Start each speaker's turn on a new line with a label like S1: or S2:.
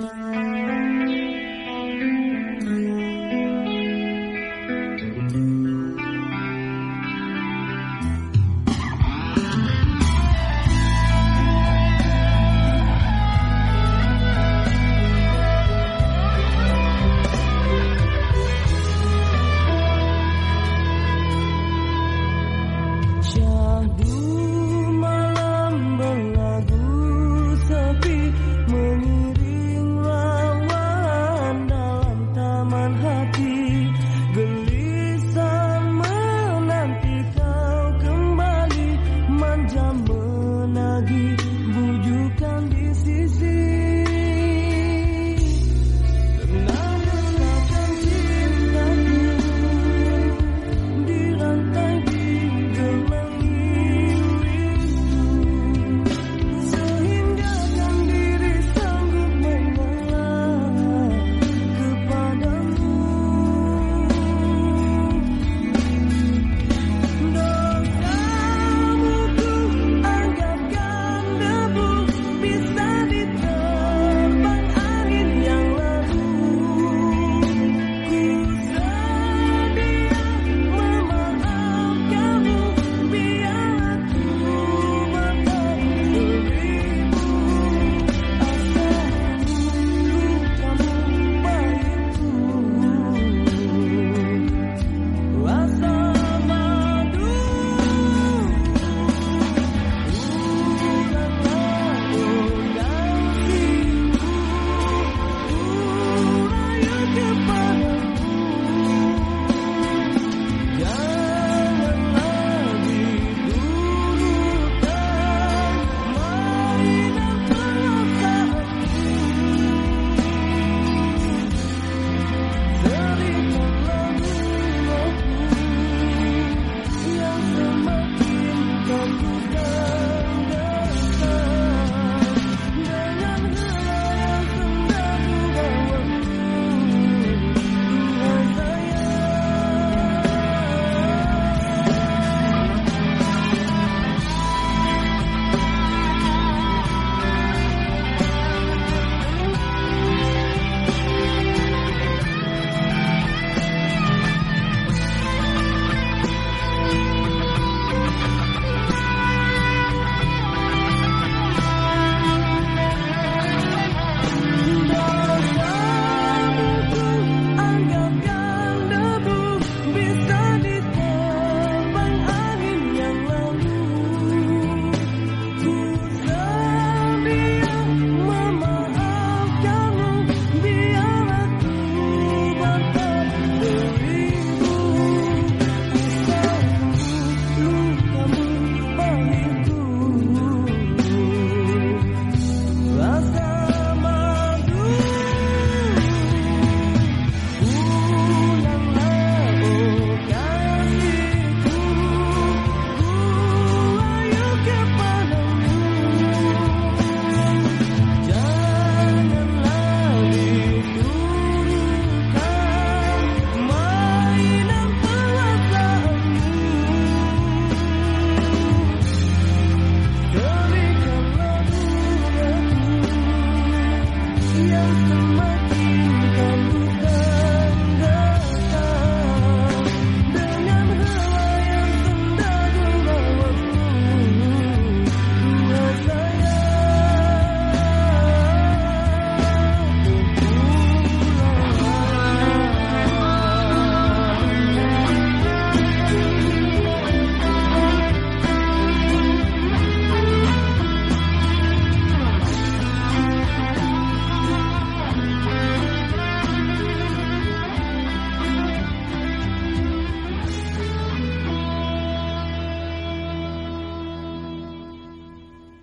S1: Mm-hmm. the mud.